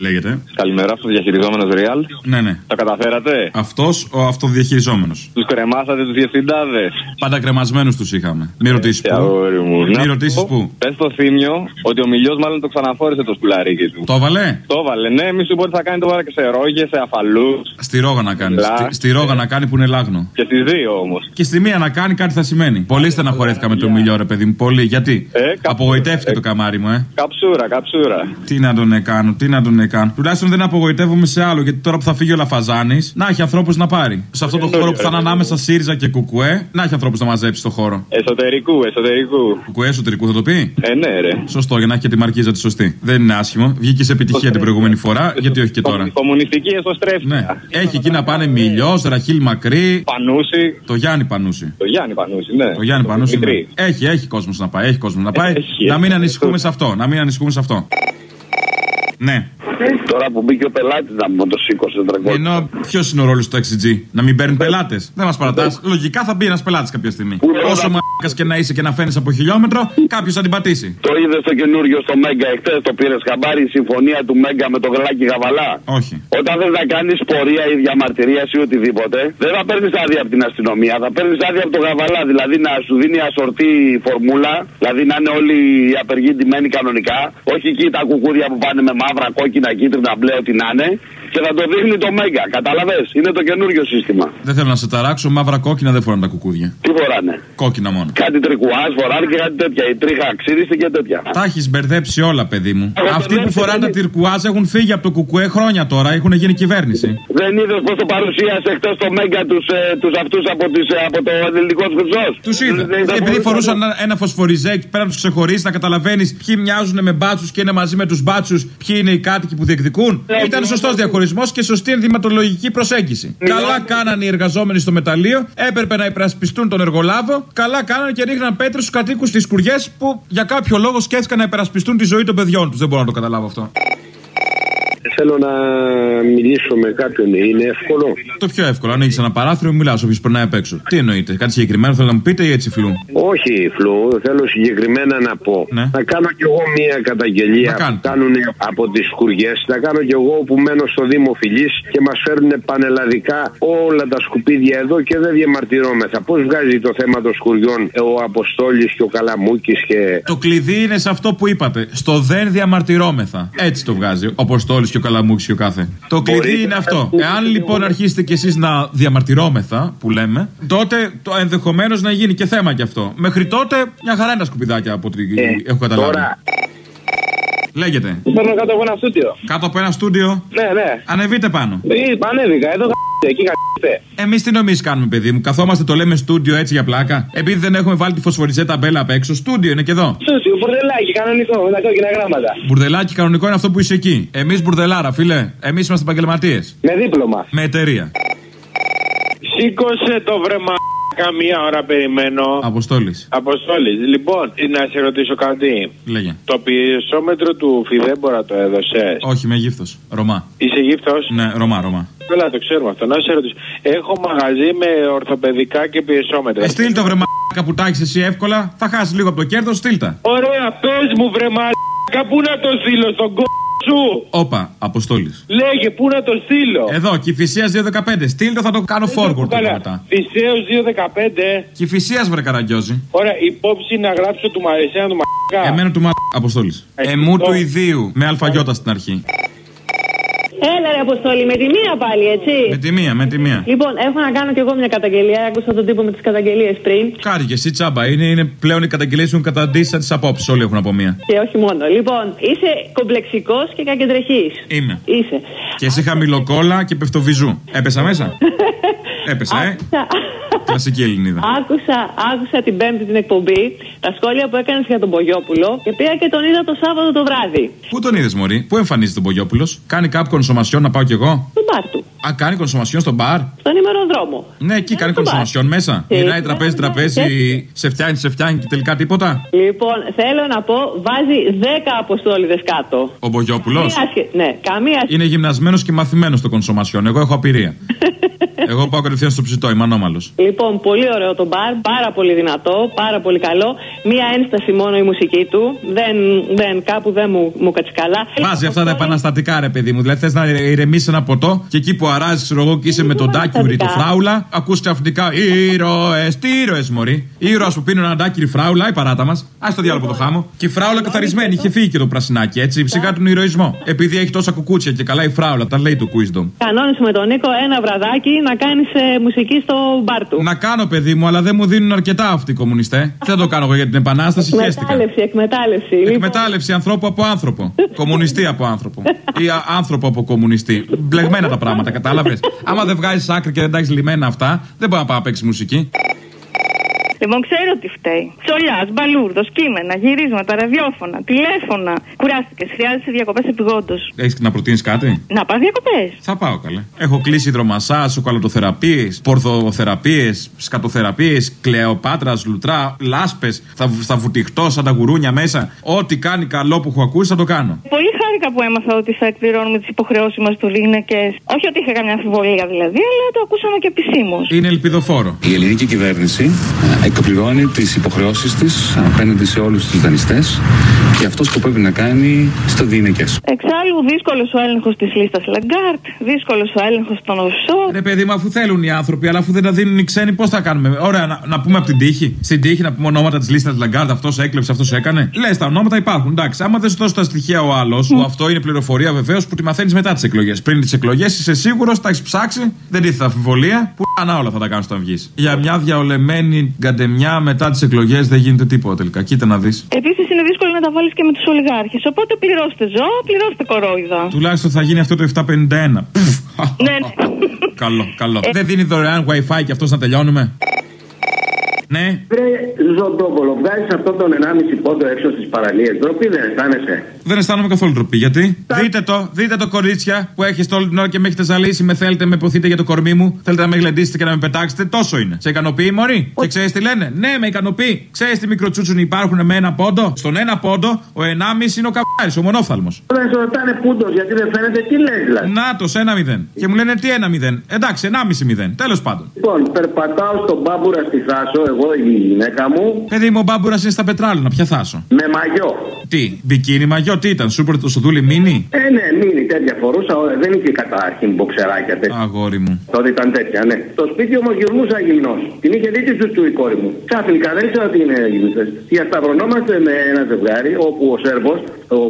Λέγεται. Καλημέρα, αυτοδιαχειριζόμενο Real. Ναι, ναι. Τα καταφέρατε; Αυτός ο αυτοδιαχειριζόμενος. Τους κρεμάσατε τους διευθυντάδες; Πάντα κρεμασμένους τους είχαμε. Μην ρωτήσεις πού. αγόρι μου. Μην Να ρωτήσεις πω, πού. Πες στο θύμιο ότι ο μιλιός μάλλον το ξαναφόρησε το σκουλαρίκι του. Το έβαλε; Το έβαλε, ναι, μη σου πω ότι θα κάνει το βάλε και σε ρόγες, σε αφαλούς. Στη ρόγα να κάνει. Λα. Στη, στη ρόγα να κάνει που είναι λάγνο. Και στις δύο όμως. Και στη μία να κάνει κάτι θα σημαίνει. Πολύ στεναχωρέθηκα με τον μιλιό, ρε παιδί μου. Πολύ. Γιατί. Ε, κάπου- Απογοητεύτηκε ε, το καμάρι μου, ε. Καψούρα, καψούρα. Τι να τον κάνω, τι να τον κάνω. Τουλάχιστον δεν απογοητεύομαι σε άλλο. Γιατί τώρα που θα φύγει ο Λαφαζάνης, να έχει ανθρώπους να πάρει. Σε αυτό το χώρο που θα είναι ανάμεσα ΣΥΡΙΖΑ και Κουκουέ, να έχει ανθρώπους να μαζέψει το χώρο. Εσωτερικού, εσωτερικού. Κουκουέ εσωτερικού θα το πει; Ε, ναι, ρε. Σωστό, για να έχει και τη μαρκίζα τη σωστή. Δεν είναι άσχημο. Βγήκε σε επιτυχία την προηγούμενη φορά, γιατί όχι και τώρα. Κομμουνιστική εσωστρέφεια. Ναι. Έχει εκεί να πάνε Μιλιός, Ραχίλ Μακρύ, Πανούση. το Γιάννη Πανούση. Το Γιάννη Πανούση, ναι. Το Γιάννη Πανούση. ναι. Δημητρή. Έχει, έχει κόσμος να πάει. Έχει κόσμος να πάει. Έχει, να μην έχει. ανησυχούμε σε αυτό. Να μην ανησυχούμε σε αυτό. Ναι. Τώρα που μπήκε ο πελάτης να μου το σήκωσε 400. Ενώ ποιος είναι ο ρόλος του 6G, να μην παίρνει πελάτες; Δεν μας παρατάς. Λογικά θα μπει ένας πελάτης κάποια στιγμή. Όσο μαλάκας και να είσαι και να φαίνει από χιλιόμετρο, κάποιος θα την πατήσει. Το είδες το καινούριο στο Μέγκα εχθές, το πήρες χαμπάρι η συμφωνία του Μέγκα με το γαλάκι γαβαλά; Όχι. Όταν θες να κάνεις πορεία ή διαμαρτυρία ή οτιδήποτε, δεν θα παίρνεις άδεια από την αστυνομία, θα παίρνεις άδεια από το γαβαλά. Δηλαδή να σου δίνει ασορτή φορμούλα, δηλαδή να είναι όλοι οι απεργοί ντυμένοι κανονικά. Όχι εκεί τα κουκούδια που πάνε με μαύρα, κόκκινα, κίτρινα, μπλε, ό,τι να είναι. Και θα το δείχνει το Μέγκα. Κατάλαβε, είναι το καινούριο σύστημα. Δεν θέλω να σε ταράξω, μαύρα κόκκινα δεν φοράνε τα κουκούδια. Τι φοράνε; Κόκκινα μόνο. Κάτι τρικουάζ, φοράνε και κάτι τέτοια. Η τρίχα ξύριστη και τέτοια. Τα έχεις μπερδέψει όλα, παιδί μου. Εγώ Αυτοί που μπερδέψει, φοράνε τα παιδί. τυρκουάζ έχουν φύγει από το κουκουέ χρόνια τώρα, έχουν γίνει κυβέρνηση. Δεν είδες πώς το παρουσίασε χτε το Μέγκα τους τους αυτούς από, τις, ε, από το ελληνικό χρυσός; Τους είδα. Και επειδή φορούσαν ένα- ένα φωσφοριζέκ, πέρα να τους ξεχωρίσει, να καταλαβαίνεις ποιοι μοιάζουν με μπάτσους και είναι μαζί με τους μπάτσους, ποιοι είναι οι κάτοικοι που διεκδικούν. Ήταν σωστός διαχωρισμός και σωστή ενδυματολογική προσέγγιση. Καλά κάνανε οι εργαζόμενοι στο μεταλλείο, έπρεπε να υπερασπιστούν τον εργολάβο. Καλά κάνανε και ρίχναν πέτρε στους κατοίκους τη σκουριέ που για κάποιο λόγο σκέφτηκαν να υπερασπιστούν τη ζωή των παιδιών τους. Δεν μπορώ να το καταλάβω αυτό. Θέλω να μιλήσω με κάποιον. Είναι εύκολο; Το πιο εύκολο, ανοίγεις ένα παράθυρο, μιλάς όποιος περνάει απ' έξω. Τι εννοείτε, κάτι συγκεκριμένο θέλω να μου πείτε ή έτσι φλού; Όχι, Φλου, θέλω συγκεκριμένα να πω. Ναι. Να κάνω κι εγώ μία καταγγελία Να κάνετε. που κάνουν από τις σκουριέ. Να κάνω κι εγώ που μένω στο Δήμο Φιλής και μας φέρνουν πανελλαδικά όλα τα σκουπίδια εδώ και δεν διαμαρτυρόμεθα. Πώς βγάζει το θέμα των σκουριών ο Αποστόλης και ο Καλαμούκης και. Το κλειδί είναι σε αυτό που είπατε. Στο δεν διαμαρτυρόμεθα. Έτσι το βγάζει ο Αποστόλης και ο Καλαμούκη και ο κάθε. Το κλειδί Μπορείτε είναι να αυτό. πείτε Εάν ότι λοιπόν εγώ- αρχίσετε κι εσείς να διαμαρτυρόμεθα, που λέμε, τότε το ενδεχομένως να γίνει και θέμα κι αυτό. Μέχρι τότε, μια χαρά είναι τα σκουπιδάκια από ό,τι Ε, έχω καταλάβει. τώρα, Λέγεται. Παίρνω κάτω από ένα στούντιο. Κάτω από ένα στούντιο, Ναι, ναι. ανεβείτε πάνω. Ή πανέβηκα, εδώ γα***τε, εκεί γα***τε. Εμείς τι νομίζεις κάνουμε, παιδί μου; Καθόμαστε, το λέμε στούντιο έτσι για πλάκα; Επειδή δεν έχουμε βάλει τη φωσφοριζέ ταμπέλα απ' έξω, στούντιο είναι και εδώ. Στούσιο, μπουρδελάκι, κανονικό, με τα κόκκινα γράμματα. Μπουρδελάκι κανονικό είναι αυτό που είσαι εκεί. Εμείς μπουρδελάρα, φίλε. Εμείς είμαστε επαγγελματίες. Με δίπλωμα. Με εταιρεία. Σήκωσε το βρεμα καμία ώρα περιμένω. Αποστόλης. Αποστόλης. Λοιπόν, να σε ρωτήσω κάτι. Λέγε. Το πυρσόμετρο του Φιδέμπορα το έδωσες; Όχι, είμαι γύφτος. Ρωμά. Είσαι γύφτος; Ναι, Ρωμά, Ρωμά. Καλά, το ξέρουμε αυτό. Να σε ρωτήσω. Έχω μαγαζί με ορθοπαιδικά και πυρσόμετρα. Ε, στείλ το βρε μαλάκα που τα έχεις εσύ εύκολα. Θα χάσεις λίγο από το κέρδος, στείλ τα. Ωραία, πες μου βρε μαλάκα, πού να το στείλω στον κ σου. Όπα, Αποστόλης. Λέγε, πού να το στείλω; Εδώ, Κυφυσίας 215. Στείλ το, θα το κάνω forward τώρα μετά. Φυσέω 215. Κυφυσίας, βρε καραγκιόζη. Ωραία, υπόψη να γράψω του Μαρισένα του Μαλάκα. Εμένα του μαλάκα, Αποστόλης. Εμού του ιδίου. Με άλφα γιώτα στην αρχή. Έλα ρε Αποστόλη, με τη μία πάλι, έτσι. Με τη μία, με τη μία. Λοιπόν, έχω να κάνω κι εγώ μια καταγγελία. Άκουσα τον τύπο με τις καταγγελίες πριν. Κάνε και εσύ τσάμπα. Είναι, είναι πλέον οι καταγγελίες έχουν καταντήσει σαν τις απόψεις. Όλοι έχουν από μία. Και όχι μόνο. Λοιπόν, είσαι κομπλεξικός και κακεντρεχής. Είμαι. Είσαι. Και εσύ χαμηλοκόλα και πεφτοβύζου. Έπεσα μέσα; Έπεσα, ε; Άκουσα, Κλασική Ελληνίδα. άκουσα, άκουσα την Πέμπτη την εκπομπή, τα σχόλια που έκανες για τον Πογιόπουλο και πήγα και τον είδα το Σάββατο το βράδυ. Πού τον είδες, Μωρή, πού εμφανίζεται ο Μπογιόπουλο. Κάνει κάποιο κονσομασιόν να πάω κι εγώ. Πού μπαρ του. Α, κάνει κονσομασιόν στο μπαρ; Στον ημεροδρόμο. Ναι, εκεί Ε, κάνει στο μπαρ. κονσομασιόν μέσα. Ε, Γυρνάει ναι, τραπέζι, ναι, τραπέζι, και- σε φτιάνει, σε φτιάνει και τελικά τίποτα; Λοιπόν, θέλω να πω, βάζει 10 αποστόλιδες κάτω. Ο Μπογιόπουλος; Καμία σχέ- Ναι, καμία σχέση. Είναι γυμνασμένος και μαθημένος στο κονσομασιόν. Εγώ έχω απειρία. Εγώ πάω κατευθείαν στο ψητό, είμαι ανώμαλος. Λοιπόν, πολύ ωραίο το μπαρ, πάρα πολύ δυνατό, πάρα πολύ καλό. Μία ένσταση μόνο η μουσική του. Δεν, δεν κάπου δεν μου, μου κάτσει καλά. Βάζει αυτά τα επαναστατικά, ρε παιδί μου. Δηλαδή θες να ηρεμήσει ένα ποτό και εκεί που αράζεις, ξέρω εγώ, και είσαι με τον τάκιουρι το φράουλα, ακούς ξαφνικά ήρωες, τι ήρωες, Μωρή. Ήρωα που πίνουν ένα τάκιουρι φράουλα, η παράτα μας. Α το διάλογο το χάμο. Και η φράουλα καθαρισμένη, είχε φύγει και το πρασινάκι, έτσι. Σιγά τον ηρωισμό. Επειδή έχει τόσα κουκούτσια και καλά η φράουλα, τα λέει το wisdom. Κανόνισε με τον Νίκο ένα βραδάκι να κάνεις μουσική στο μπαρ του. Να κάνω, παιδί μου, αλλά δεν μου δίνουν αρκετά αυτοί οι κομμουνιστέ. Δεν το κάνω εγώ για την επανάσταση, χαίστηκα. Εκμετάλλευση, εκμετάλλευση. Λοιπόν, Εκμετάλλευση ανθρώπου από άνθρωπο. Κομμουνιστή από άνθρωπο. Ή α, άνθρωπο από κομμουνιστή. Μπλεγμένα τα πράγματα, κατάλαβες; Άμα δεν βγάζεις άκρη και δεν τα έχεις λιμένα αυτά, δεν μπορεί να πάει να παίξεις μουσική. Λοιπόν, ξέρω τι φταίει. Τσολιά, μπαλούρδος, κείμενα, γυρίσματα, ραδιόφωνα, τηλέφωνα. Κουράστηκες, χρειάζεσαι διακοπές επιγόντως. Έχεις να προτείνεις κάτι; Να πας διακοπές. Θα πάω καλέ. Έχω κλείσει υδρομασά, σοκαλοτοθεραπείε, πορδοθεραπείε, σκατοθεραπείε, κλεοπάτρας, λουτρά, λάσπες. Θα, θα βουτυχτώ σαν τα γουρούνια μέσα. Ό,τι κάνει καλό που έχω ακούσει θα το κάνω. Πολύ χάρηκα που έμαθα ότι θα εκπληρώνουμε τις υποχρεώσεις μας του γυναίκε. Όχι ότι είχα καμιά αμφιβολία δηλαδή, αλλά το ακούσαμε και επισήμως. Είναι ελπιδοφόρο. Η ελληνική κυβέρνηση ε, εκπληρώνει τις υποχρεώσεις της απέναντι σε όλους τους δανειστές και αυτός που πρέπει να κάνει στο διηνεκές. Εξάλλου, δύσκολος ο έλεγχος της λίστας Λαγκάρντ, δύσκολος ο έλεγχος των offshore. Ρε παιδί μου, αφού θέλουν οι άνθρωποι, αλλά αφού δεν τα δίνουν οι ξένοι, πώς θα κάνουμε; Ωραία, να, να πούμε από την τύχη. Στην τύχη να πούμε ονόματα της λίστας Λαγκάρντ, αυτός έκλεψε, αυτός έκανε. Λες, τα ονόματα υπάρχουν. Εντάξει, άμα δεν σου δώσει τα στοιχεία ο άλλος, που αυτό είναι πληροφορία βεβαίως που τη μαθαίνεις μετά τις εκλογές. Πριν τις εκλογές είσαι σίγουρος, τα έχεις ψάξει, δεν τίθεται αμφιβολία, που ανά όλα θα τα κάνεις όταν βγεις. Για μια διαολεμένη γκαντεμιά μετά τις εκλογές δεν γίνεται τίποτα τελικά. Κοίτα να δεις. Επίσης, είναι δύσκολο να τα βάλεις και με τους ολιγάρχες. Οπότε πληρώστε ζώα, πληρώστε κορόιδα. Τουλάχιστον θα γίνει αυτό το 751. Πφ. ναι, ναι. καλό, καλό. Δεν δίνει δωρεάν WiFi και αυτός να τελειώνουμε. Ναι. Βρε Ζωτόπολο, βγάζεις αυτόν τον 1,5 πόντο έξω στις παραλίες. Ντροπή δεν αισθάνεσαι; Δεν αισθάνομαι καθόλου ντροπή. Γιατί; Δείτε το, δείτε το κορίτσια που έχετε όλη την ώρα και με έχετε ζαλίσει. Με θέλετε, με ποθείτε για το κορμί μου. Θέλετε να με γλεντήσετε και να με πετάξετε. Τόσο είναι. Σε ικανοποιεί, Μωρή; Και ξέρεις τι λένε; Ναι, με ικανοποιεί. Ξέρεις τι μικροτσούτσουνοι υπάρχουν με ένα πόντο; Στον ένα πόντο, ο 1,5 είναι ο καβάρι, ο μονόφθαλμος. Όταν σε ρωτάνε πούντος γιατί δεν φαίνεται, τι λες δηλαδή; Νάτο, ένα μηδέν. Και μου λένε τι ένα μηδέν; Εντάξει, 1,5 μηδέν. Τέλος πάντων. Λοιπόν, περπατάω στον μπάμπουρα στη Θάσο, εγώ η γυναίκα μου, Παιδί μου, ο μπάμπουρας είναι στα πετράλαινα. Ποια θάσω. με μαγιό. Τι, μπικίνι μαγιό, τι ήταν, σούπερ το σοδούλι μίνι; Ε, ναι, μείνει τέτοια φορούσα, ε, δεν είχε καταρχήν μποξεράκια τέτοια. Αγόρι μου. Τότε ήταν τέτοια, ναι. Το σπίτι όμως γυρνούσα γυμνό. Την είχε δει της του η κόρη μου. Ξαφνικά δεν ήξερα τι είναι γυμνό. Διασταυρωνόμαστε με ένα ζευγάρι όπου ο Σέρβος, ο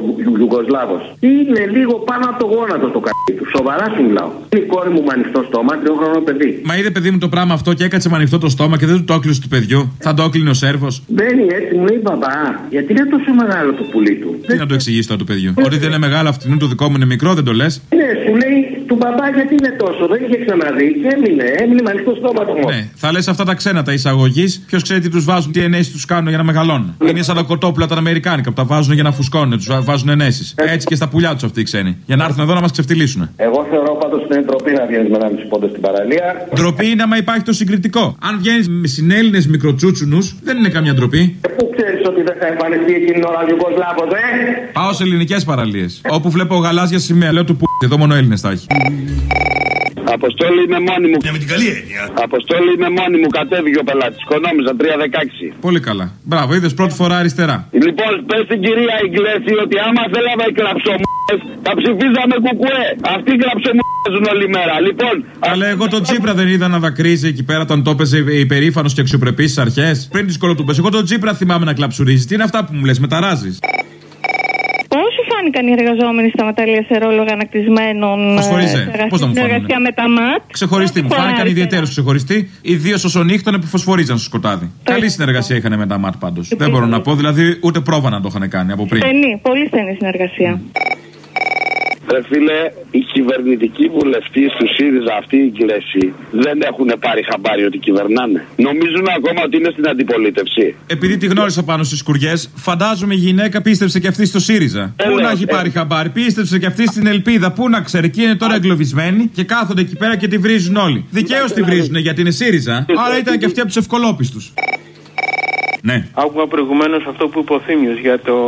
Ιουγκοσλάβο, είναι λίγο πάνω από το γόνατο το καρδί του. Σοβαρά σου μιλάω. Είναι η κόρη μου με ανοιχτό στόμα, τριόχρονο παιδί. Μα είδε παιδί μου το πράγμα αυτό και έκατσε με ανοιχτό το στόμα και δεν του το έκλεισε του παιδιού. Θα το έκλεινε ο Σέρβος. Μπαίνει έτσι, μου λέει μπαμπά, γιατί είναι τόσο μεγάλο το πουλί του; Τι να το εξηγήσει τώρα του παιδιού. Ότι δεν είναι μεγάλο αυτήν το δικό μου είναι μικρό, δεν το λες. Ναι, σου λέει του μπαμπά γιατί είναι τόσο, δεν είχε ξαναδεί και έμεινε, έμεινε με ανοιχτό στόμα το μόνο. Ναι, θα λες αυτά τα ξένα τα εισαγωγή. Ποιος ξέρει τι τους βάζουν, τι ενέσεις τους κάνουν για να μεγαλώνουν. Είναι σαν τα κοτόπουλα τα Αμερικάνικα που τα βάζουν για να φουσκώνουν, τους βάζουν ενέσεις. Έτσι και στα πουλιά τους αυτοί οι ξένοι. Για να έρθουν εδώ να μας ξεφτυλίσουν. Εγώ θεωρώ πάντως ότι είναι ντροπή να βγαίνεις με ένα μισή πόντο στην παραλία. Ντροπή είναι άμα υπάρχει το συγκριτικό. Αν βγαίνεις με συνέλληνες μικροτσούτσουνους, δεν είναι καμιά ντροπή. Ε, πού ξέρει ότι δεν θα εμφανιστεί εκείνη την ώρα ο Ιουγκοσλάβο, ε! Πάω σε ελληνικές παραλίες. Όπου βλέπω γαλάζια σημαία, λέω του που. Εδώ μόνο Έλληνες θα έχει. Αποστόλη είναι μόνη μου. Ναι, με την καλή έννοια. Αποστόλη είναι μόνη μου. Κατέβηκε ο πελάτης. Οικονόμησα 3,16. Πολύ καλά. Μπράβο, είδες πρώτη φορά αριστερά. Λοιπόν, πες στην κυρία Ιγκλέση ότι άμα θέλαμε κλαψομούδε, θα ψηφίζαμε κουκουέ. Αυτοί κλαψομούδε όλη μέρα. Λοιπόν, Αλλά εγώ τον Τσίπρα δεν είδα να δακρύζει εκεί πέρα όταν το έπαιζε υπερήφανο και αξιοπρεπής στις αρχές. Πριν τις κολοτούπε. Εγώ τον Τσίπρα θυμάμαι να κλαψουρίζει. Τι είναι αυτά που μου λες, μεταράζει. Πώς σου φάνηκαν οι εργαζόμενοι στα μεταλλεία σε ρόλο ανακτισμένων Φωσφορίζε. ε, Πώς να μου συνεργασία φάνουνε. με τα ΜΑΤ; Ξεχωριστή μου. Πώς Φάνηκαν φάνηκε. ιδιαίτερω ξεχωριστή. Ιδίω όσο νύχτωνε που φωσφορίζαν στο σκοτάδι. Καλή συνεργασία είχαν με τα ΜΑΤ πάντως. Δεν μπορώ να πω, δηλαδή ούτε πρόβα να το είχαν κάνει από πριν. Στενή, πολύ στενή συνεργασία. Ρε φίλε, οι κυβερνητικοί βουλευτέ του ΣΥΡΙΖΑ αυτή η κλέση δεν έχουν πάρει χαμπάρι ότι κυβερνάνε. Νομίζουν ακόμα ότι είναι στην αντιπολίτευση. Επειδή τη γνώρισα πάνω στις σκουριέ, φαντάζομαι η γυναίκα πίστεψε και αυτή στο ΣΥΡΙΖΑ. Ε, Πού ναι, να έχει ε. πάρει χαμπάρι, πίστεψε και αυτή στην Ελπίδα. Πού να ξέρει, εκεί είναι τώρα εγκλωβισμένη και κάθονται εκεί πέρα και τη βρίζουν όλοι. Δικαίως τη βρίζουν γιατί είναι ΣΥΡΙΖΑ, άρα ήταν και αυτή από τους ευκολόπιστους. Ναι. Άκουγα προηγουμένως αυτό που είπε ο Θήμιος για τον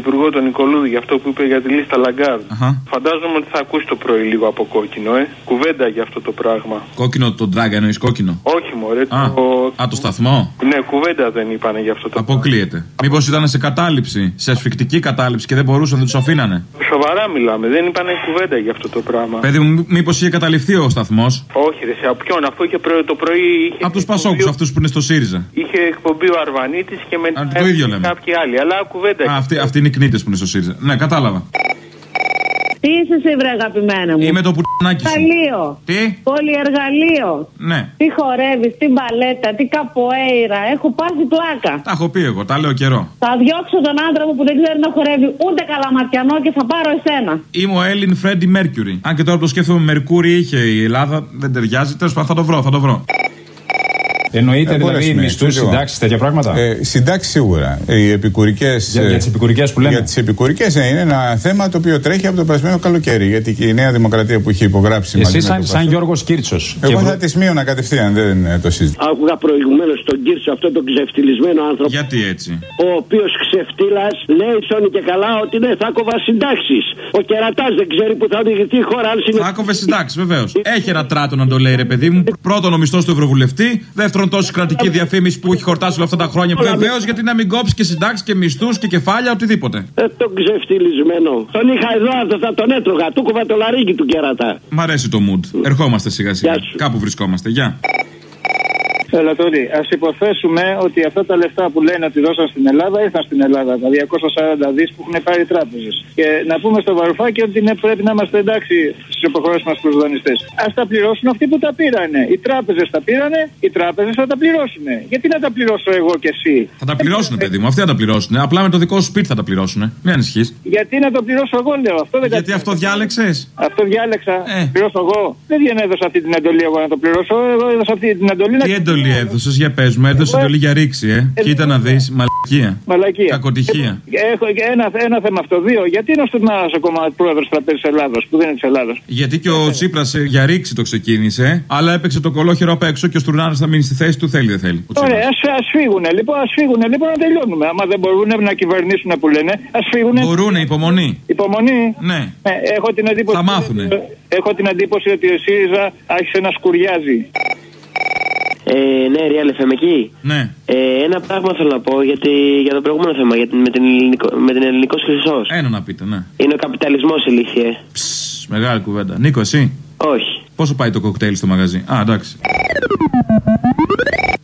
Υπουργό τον Νικολούδη, για αυτό που είπε για τη λίστα Λαγκάρντ. Αχα. Φαντάζομαι ότι θα ακούσει το πρωί λίγο από κόκκινο, ε. Κουβέντα για αυτό το πράγμα. Κόκκινο το ντράγκα εννοείς κόκκινο; Όχι, μωρέ. Α, το... α, το σταθμό; Ναι, κουβέντα δεν είπανε για αυτό το Αποκλείεται. Μήπως ήταν σε κατάληψη, σε ασφικτική κατάληψη και δεν μπορούσαν, δεν τους αφήνανε; Σοβαρά μιλάμε, δεν είπανε κουβέντα για αυτό το πράγμα. Παιδί μου, μήπως είχε καταληφθεί ο σταθμός; Όχι, ρε, σε από ποιον, αφού είχε πρωί, το πρωί. Είχε Από τους εκπομπή- Πασόκους, αυτούς που είναι στο ΣΥΡΙΖΑ. Είχε εκπομπή ο Αρβανίτης και μετά. Α, το ίδιο έφυγε λέμε. Κάποιοι άλλοι, αλλά κουβέντα. Α, αυτοί, αυτοί είναι οι κνήτες που είναι στο ΣΥΡΙΖΑ. Ναι, κατάλαβα. Τι είσαι εσύ, βρε αγαπημένα μου; Είμαι το πουρνάκι σου. Εργαλείο. Τι; Πολυεργαλείο. Ναι. Τι χορεύεις, τι μπαλέτα, τι καποέιρα. Έχω πάθει πλάκα. Τα έχω πει εγώ, τα λέω καιρό. Θα διώξω τον άντρα μου που δεν ξέρει να χορεύει ούτε καλαματιανό και θα πάρω εσένα. Είμαι ο Έλλην Φρέντι Μέρκιουρι. Αν και τώρα που το σκέφτομαι, Μερκούρι είχε η Ελλάδα, δεν ταιριάζει. Τέλος πάντων, θα το βρω, θα το βρω. Εννοείται Ε, δηλαδή πολλές σημαίες, μισθούς, ξέρω. συντάξεις, τέτοια πράγματα. Ε, συντάξεις σίγουρα. Οι επικουρικές. Για- για τις επικουρικές που λέμε. Για τις επικουρικές είναι ένα θέμα το οποίο τρέχει από το περασμένο καλοκαίρι. Γιατί και η Νέα Δημοκρατία που είχε υπογράψει μαζί Εσύ, με σαν, το σαν Πασόκ- Γιώργος Κίρτσο. Εγώ θα τη μείωνα κατευθείαν, δεν ε, το συζητώ. Άκουγα προηγουμένως τον Κίρτσο, αυτό τον ξεφτυλισμένο άνθρωπο. Γιατί έτσι; Ο οποίος ξεφτύλας λέει σώνει και καλά ότι ναι, θα κόβα συντάξεις. Ο κερατάς δεν ξέρει που θα οδηγηθεί η χώρα αν συνεχίσει. Θα άκοβε συντάξεις, βεβαίως. Έχει ένα τράτο να το λέει, ρε παιδί μου. Πρώτον, ο μισθός του Ευρωβουλευτή. Δεύτερον, τόση κρατική διαφήμιση που έχει χορτάσει όλα αυτά τα χρόνια. Βεβαίως, γιατί να μην κόψεις και συντάξεις και μισθούς και κεφάλια, οτιδήποτε. Ε, τον ξεφτυλισμένο. Τον είχα εδώ, θα- θα τον έτρωγα. Του κόβα το λαρίκι του κερατά. Μ' αρέσει το mood. Ερχόμαστε σιγά σιγά. Κάπου βρισκόμαστε. Γεια. Έλα τώρα, ας υποθέσουμε ότι αυτά τα λεφτά που λένε ότι δώσαν στην Ελλάδα ήρθαν στην Ελλάδα. Τα 240 δις που έχουν πάρει οι τράπεζες. Και να πούμε στο Βαρουφάκι ότι είναι, πρέπει να είμαστε εντάξει στις υποχρεώσεις μας προς τους δανειστές. Α τα πληρώσουν αυτοί που τα πήρανε. Οι τράπεζες τα πήρανε, οι τράπεζες θα τα πληρώσουν. Γιατί να τα πληρώσω εγώ και εσύ; Θα τα πληρώσουν, παιδί μου. Αυτοί θα τα πληρώσουν. Απλά με το δικό σου σπίτι θα τα πληρώσουν. Μην ανησυχείς. Γιατί να το πληρώσω εγώ, λέω. Αυτό δεν Γιατί αυτό διάλεξες. Αυτό διάλεξα. Ε. Πληρώσω εγώ. Δεν έδωσα αυτή την εντολή εγώ να το πληρώσω. Εγώ έδωσα αυτή την εντολή να Τι εντολή έδωσες για πες μου, έδωσε εντολή για ρήξη, ε. Κοίτα να δεις, μαλακία. Μαλακία. Κακοτυχία. Έχω και ένα, ένα θέμα αυτό. Δύο. Γιατί είναι ο Στουρνάρα ακόμα πρόεδρος τραπέζης Ελλάδος που δεν είναι της Ελλάδος; Γιατί και ο Τσίπρας για ρήξη το ξεκίνησε, αλλά έπαιξε το κολόχερο απ' έξω και ο Στουρνάρα θα μείνει στη θέση του, θέλει δεν θέλει. Ο Τσίπρας. Ωραία, ας φύγουν λοιπόν, ας φύγουν λοιπόν να τελειώνουμε. Άμα δεν μπορούν να κυβερνήσουν που λένε, ας φύγουν. Μπορούνε, υπομονή. Υπομονή. Ναι. Ε, έχω την εντύπωση. Θα μάθουνε. Έχω την εντύπωση ότι ο ΣΥΡΙΖΑ άρχισε να σκουριάζει. Ε, ναι, Real FM εκεί. Ναι. Ε, ένα πράγμα θέλω να πω γιατί, για το προηγούμενο θέμα, για την, με, την ελληνικό, με την ελληνικός χρυσός. Ένα να πείτε, ναι. Είναι ο καπιταλισμός ηλίθιε. Ψ, μεγάλη κουβέντα. Νίκο, εσύ. Όχι. Πόσο πάει το κοκτέιλ στο μαγαζί. Α, εντάξει.